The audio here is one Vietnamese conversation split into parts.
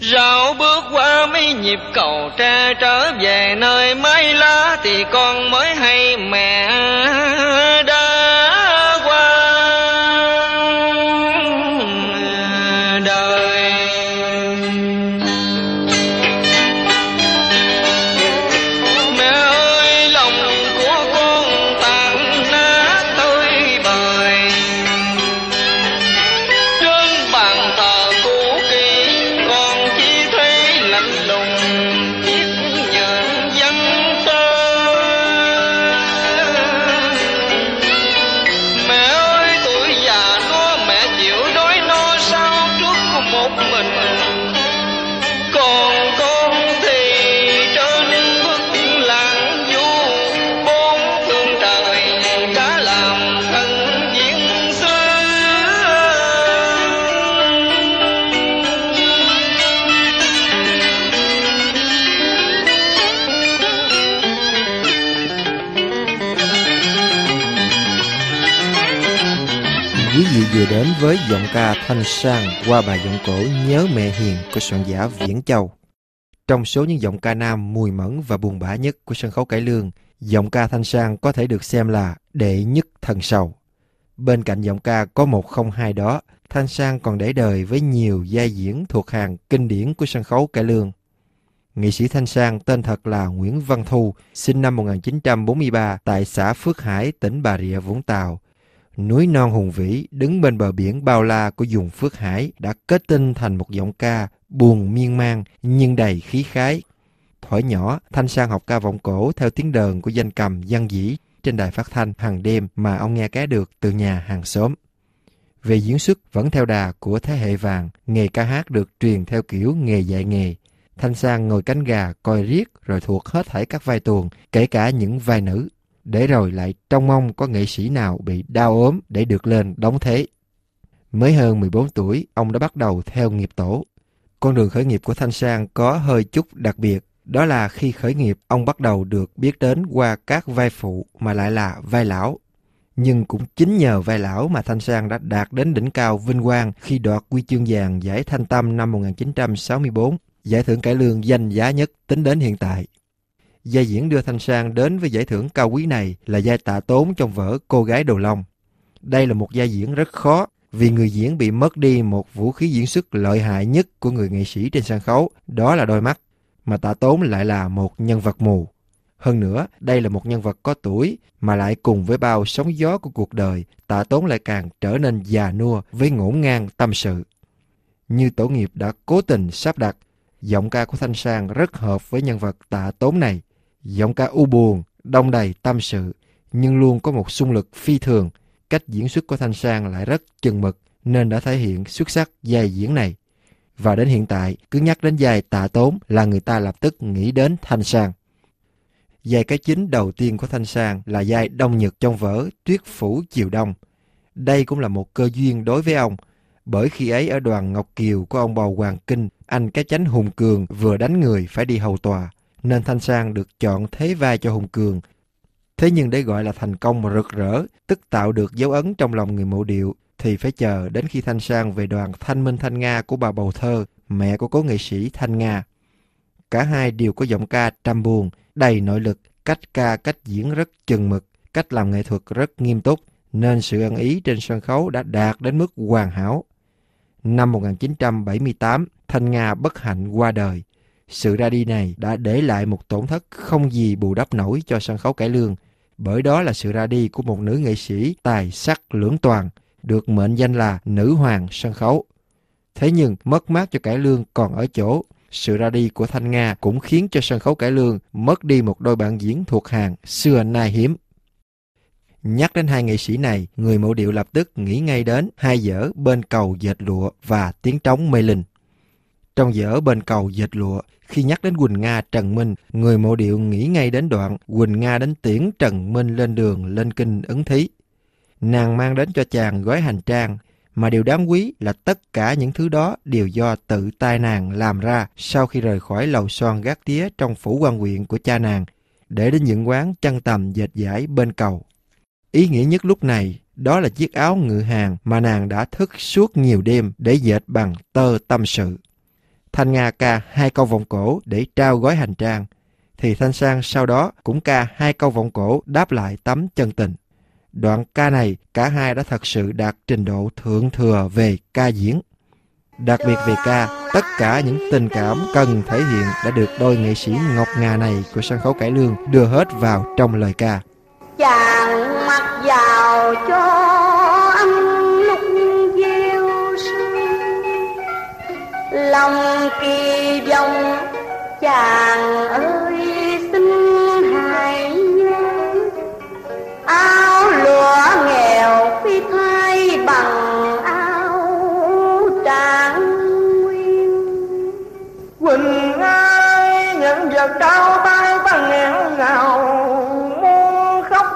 Rảo bước qua mấy nhịp cầu tre trở về nơi mái lá thì con mới hay mẹ vừa đến với giọng ca thanh sang qua bài giọng cổ Nhớ mẹ hiền của soạn giả Viễn Châu. Trong số những giọng ca nam mùi mẫn và buồn bã nhất của sân khấu cải lương, giọng ca thanh sang có thể được xem là đệ nhất thần sầu. Bên cạnh giọng ca có một không hai đó, thanh sang còn để đời với nhiều giai diễn thuộc hàng kinh điển của sân khấu cải lương. Nghệ sĩ Thanh Sang tên thật là Nguyễn Văn Thu, sinh năm 1943 tại xã Phước Hải, tỉnh Bà Rịa, Vũng Tàu, núi non hùng vĩ đứng bên bờ biển bao la của vùng Phước Hải đã kết tinh thành một giọng ca buồn miên man nhưng đầy khí khái. Thuở nhỏ, Thanh Sang học ca vọng cổ theo tiếng đờn của danh cầm văn dĩ trên đài phát thanh hàng đêm mà ông nghe cá được từ nhà hàng xóm. Về diễn xuất vẫn theo đà của thế hệ vàng, nghề ca hát được truyền theo kiểu nghề dạy nghề. Thanh Sang ngồi cánh gà coi riết rồi thuộc hết thảy các vai tuồng, kể cả những vai nữ để rồi lại trông mong có nghệ sĩ nào bị đau ốm để được lên đóng thế. Mới hơn 14 tuổi, ông đã bắt đầu theo nghiệp tổ. Con đường khởi nghiệp của Thanh Sang có hơi chút đặc biệt, đó là khi khởi nghiệp, ông bắt đầu được biết đến qua các vai phụ mà lại là vai lão. Nhưng cũng chính nhờ vai lão mà Thanh Sang đã đạt đến đỉnh cao vinh quang khi đoạt quy chương vàng giải Thanh Tâm năm 1964, giải thưởng cải lương danh giá nhất tính đến hiện tại giai diễn đưa Thanh Sang đến với giải thưởng cao quý này là giai tạ tốn trong vở Cô gái đầu long. Đây là một giai diễn rất khó vì người diễn bị mất đi một vũ khí diễn xuất lợi hại nhất của người nghệ sĩ trên sân khấu, đó là đôi mắt, mà tạ tốn lại là một nhân vật mù. Hơn nữa, đây là một nhân vật có tuổi mà lại cùng với bao sóng gió của cuộc đời, tạ tốn lại càng trở nên già nua với ngổn ngang tâm sự. Như tổ nghiệp đã cố tình sắp đặt, giọng ca của Thanh Sang rất hợp với nhân vật tạ tốn này. Giọng ca u buồn, đông đầy tâm sự, nhưng luôn có một xung lực phi thường. Cách diễn xuất của Thanh Sang lại rất chừng mực, nên đã thể hiện xuất sắc dài diễn này. Và đến hiện tại, cứ nhắc đến dài tạ tốn là người ta lập tức nghĩ đến Thanh Sang. Dài cái chính đầu tiên của Thanh Sang là dài Đông Nhật trong vở Tuyết Phủ Chiều Đông. Đây cũng là một cơ duyên đối với ông, bởi khi ấy ở đoàn Ngọc Kiều của ông bầu Hoàng Kinh, anh cái chánh Hùng Cường vừa đánh người phải đi hầu tòa, nên Thanh Sang được chọn thế vai cho Hùng Cường. Thế nhưng để gọi là thành công mà rực rỡ, tức tạo được dấu ấn trong lòng người mộ điệu, thì phải chờ đến khi Thanh Sang về đoàn Thanh Minh Thanh Nga của bà Bầu Thơ, mẹ của cố nghệ sĩ Thanh Nga. Cả hai đều có giọng ca trăm buồn, đầy nội lực, cách ca cách diễn rất chừng mực, cách làm nghệ thuật rất nghiêm túc, nên sự ăn ý trên sân khấu đã đạt đến mức hoàn hảo. Năm 1978, Thanh Nga bất hạnh qua đời. Sự ra đi này đã để lại một tổn thất không gì bù đắp nổi cho sân khấu cải lương, bởi đó là sự ra đi của một nữ nghệ sĩ tài sắc lưỡng toàn, được mệnh danh là nữ hoàng sân khấu. Thế nhưng mất mát cho cải lương còn ở chỗ, sự ra đi của Thanh Nga cũng khiến cho sân khấu cải lương mất đi một đôi bạn diễn thuộc hàng xưa nay hiếm. Nhắc đến hai nghệ sĩ này, người mẫu điệu lập tức nghĩ ngay đến hai dở bên cầu dệt lụa và tiếng trống mê linh. Trong dở bên cầu dệt lụa, khi nhắc đến Quỳnh Nga Trần Minh, người mộ điệu nghĩ ngay đến đoạn Quỳnh Nga đến tiễn Trần Minh lên đường lên kinh ứng thí. Nàng mang đến cho chàng gói hành trang, mà điều đáng quý là tất cả những thứ đó đều do tự tay nàng làm ra sau khi rời khỏi lầu son gác tía trong phủ quan huyện của cha nàng, để đến những quán chăn tầm dệt giải bên cầu. Ý nghĩa nhất lúc này đó là chiếc áo ngự hàng mà nàng đã thức suốt nhiều đêm để dệt bằng tơ tâm sự. Thanh Nga ca hai câu vọng cổ để trao gói hành trang, thì Thanh Sang sau đó cũng ca hai câu vọng cổ đáp lại tấm chân tình. Đoạn ca này, cả hai đã thật sự đạt trình độ thượng thừa về ca diễn. Đặc biệt về ca, tất cả những tình cảm cần thể hiện đã được đôi nghệ sĩ ngọc ngà này của sân khấu cải lương đưa hết vào trong lời ca. Chàng mặc vào cho lòng kỳ vọng. Chàng ơi, xin hãy nhớ. Áo lụa nghèo phi thay bằng áo trạng nguyên. Quỳnh ai nhận vật đau tay ta nghẹn ngào, muốn khóc.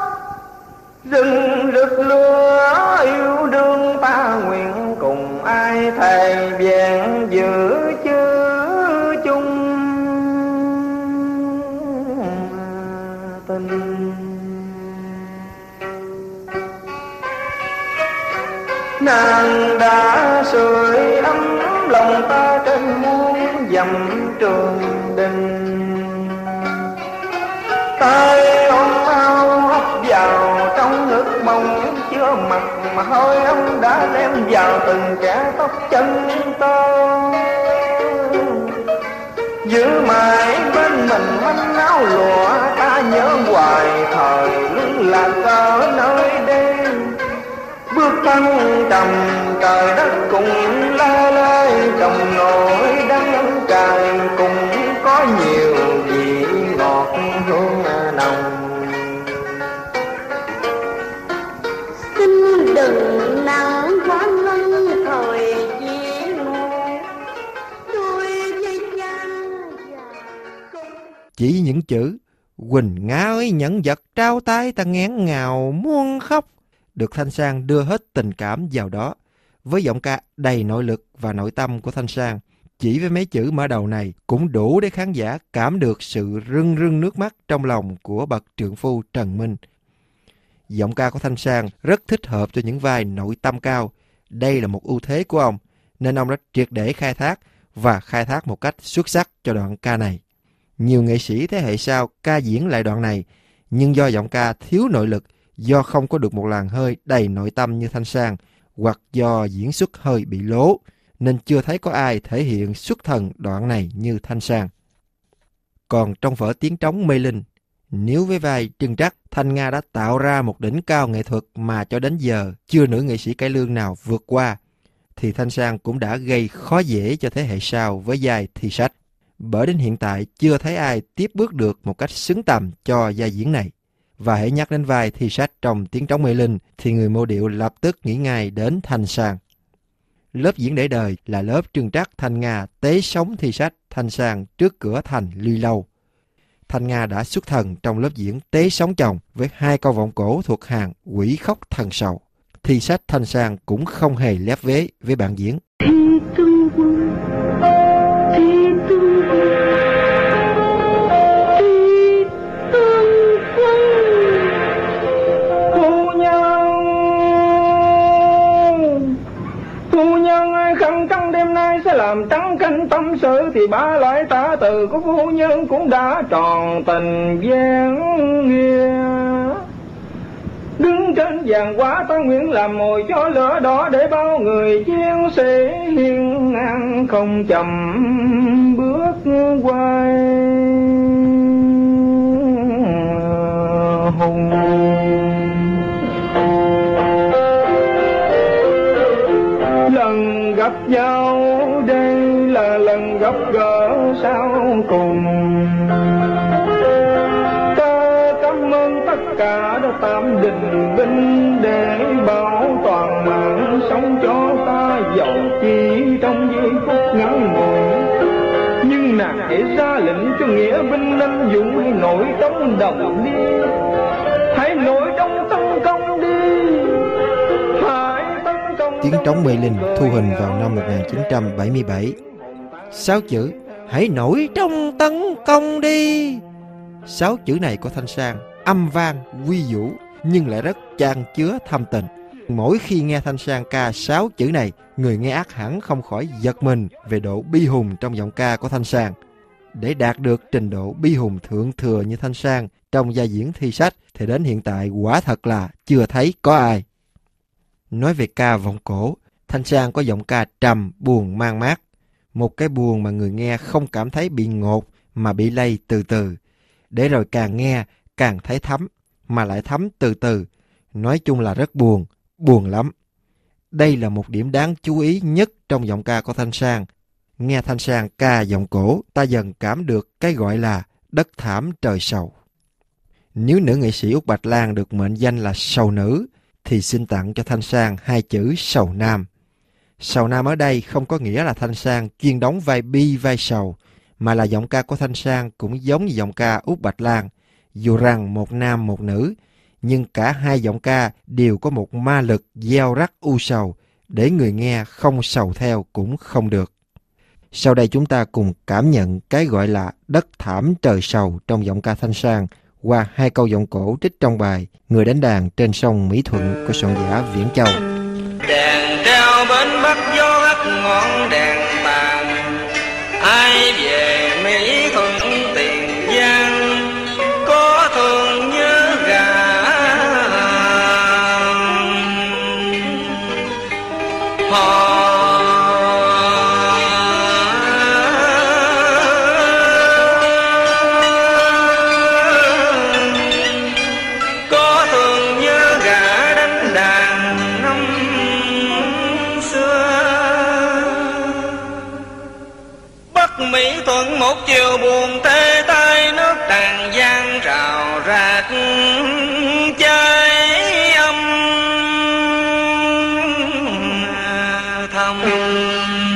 Rừng rực lửa yêu đương ta nguyện cùng ai thầy về nàng đã sưởi ấm lòng ta trên muôn dặm trường đình tay ôm ao hấp vào trong ngực mong chưa mặt mà hơi ấm đã đem vào từng kẻ tóc chân ta. giữ mãi bên mình manh áo lụa, ta nhớ hoài thời trời đất cùng la lơi trong nỗi đắng cay cũng có nhiều vị ngọt hương nồng xin đừng nắng quá ngân thời Chỉ những chữ Quỳnh Nga ơi nhận vật trao tay ta ngán ngào muôn khóc được Thanh Sang đưa hết tình cảm vào đó. Với giọng ca đầy nội lực và nội tâm của Thanh Sang, chỉ với mấy chữ mở đầu này cũng đủ để khán giả cảm được sự rưng rưng nước mắt trong lòng của bậc trượng phu Trần Minh. Giọng ca của Thanh Sang rất thích hợp cho những vai nội tâm cao. Đây là một ưu thế của ông, nên ông đã triệt để khai thác và khai thác một cách xuất sắc cho đoạn ca này. Nhiều nghệ sĩ thế hệ sau ca diễn lại đoạn này, nhưng do giọng ca thiếu nội lực, do không có được một làn hơi đầy nội tâm như Thanh Sang, hoặc do diễn xuất hơi bị lố, nên chưa thấy có ai thể hiện xuất thần đoạn này như Thanh Sang. Còn trong vở Tiếng Trống Mê Linh, nếu với vai Trưng Trắc, Thanh Nga đã tạo ra một đỉnh cao nghệ thuật mà cho đến giờ chưa nữ nghệ sĩ cải lương nào vượt qua, thì Thanh Sang cũng đã gây khó dễ cho thế hệ sau với vai thi sách. Bởi đến hiện tại chưa thấy ai tiếp bước được một cách xứng tầm cho vai diễn này. Và hãy nhắc đến vai thi sách trong Tiếng Trống Mê Linh thì người mô điệu lập tức nghĩ ngay đến Thanh Sang. Lớp diễn để đời là lớp trưng trắc Thanh Nga tế sống thi sách Thanh Sang trước cửa thành Ly Lâu. Thanh Nga đã xuất thần trong lớp diễn tế sống chồng với hai câu vọng cổ thuộc hàng quỷ khóc thần sầu. Thi sách Thanh Sang cũng không hề lép vế với bạn diễn. Làm trắng canh tâm sự Thì ba lại ta từ của phu nhân cũng đã tròn tình gian nghĩa. Đứng trên vàng quá ta nguyện làm mồi cho lửa đỏ Để bao người chiến sĩ hiên ngang không chậm bước quay. Hùng. Lần gặp nhau sau cùng? Ta cảm ơn tất cả đã tạm định binh để bảo toàn mạng sống cho ta dầu chi trong giây phút ngắn ngủi. Nhưng nàng hãy ra lệnh cho nghĩa binh anh dũng hãy nổi trong đồng đi hãy nổi trong tấn công đi. Hãy tấn công Tiếng trống mê linh thu hình vào năm 1977. Sáu chữ Hãy nổi trong tấn công đi. Sáu chữ này của Thanh Sang âm vang, quy vũ nhưng lại rất chan chứa thâm tình. Mỗi khi nghe Thanh Sang ca sáu chữ này, người nghe ác hẳn không khỏi giật mình về độ bi hùng trong giọng ca của Thanh Sang. Để đạt được trình độ bi hùng thượng thừa như Thanh Sang trong gia diễn thi sách thì đến hiện tại quả thật là chưa thấy có ai. Nói về ca vọng cổ, Thanh Sang có giọng ca trầm, buồn, mang mát. Một cái buồn mà người nghe không cảm thấy bị ngột mà bị lây từ từ. Để rồi càng nghe, càng thấy thấm, mà lại thấm từ từ. Nói chung là rất buồn, buồn lắm. Đây là một điểm đáng chú ý nhất trong giọng ca của Thanh Sang. Nghe Thanh Sang ca giọng cổ, ta dần cảm được cái gọi là đất thảm trời sầu. Nếu nữ nghệ sĩ Úc Bạch Lan được mệnh danh là sầu nữ, thì xin tặng cho Thanh Sang hai chữ sầu nam. Sầu nam ở đây không có nghĩa là Thanh Sang chuyên đóng vai bi vai sầu, mà là giọng ca của Thanh Sang cũng giống như giọng ca út Bạch Lan, dù rằng một nam một nữ, nhưng cả hai giọng ca đều có một ma lực gieo rắc u sầu, để người nghe không sầu theo cũng không được. Sau đây chúng ta cùng cảm nhận cái gọi là đất thảm trời sầu trong giọng ca Thanh Sang qua hai câu giọng cổ trích trong bài Người đánh đàn trên sông Mỹ Thuận của soạn giả Viễn Châu. Đàn ngọn đèn tàn Ai về Namah.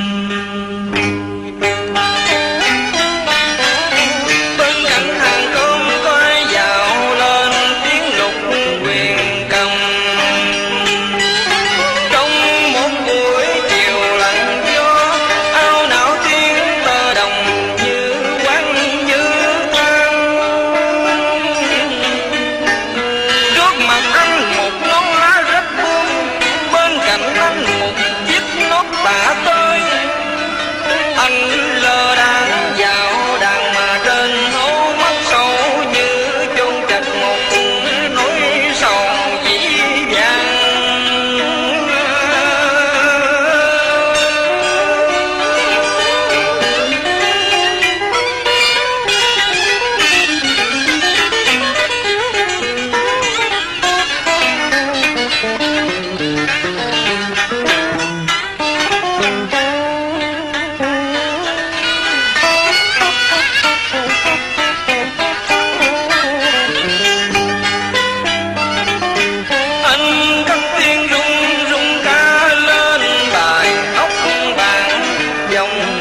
dòng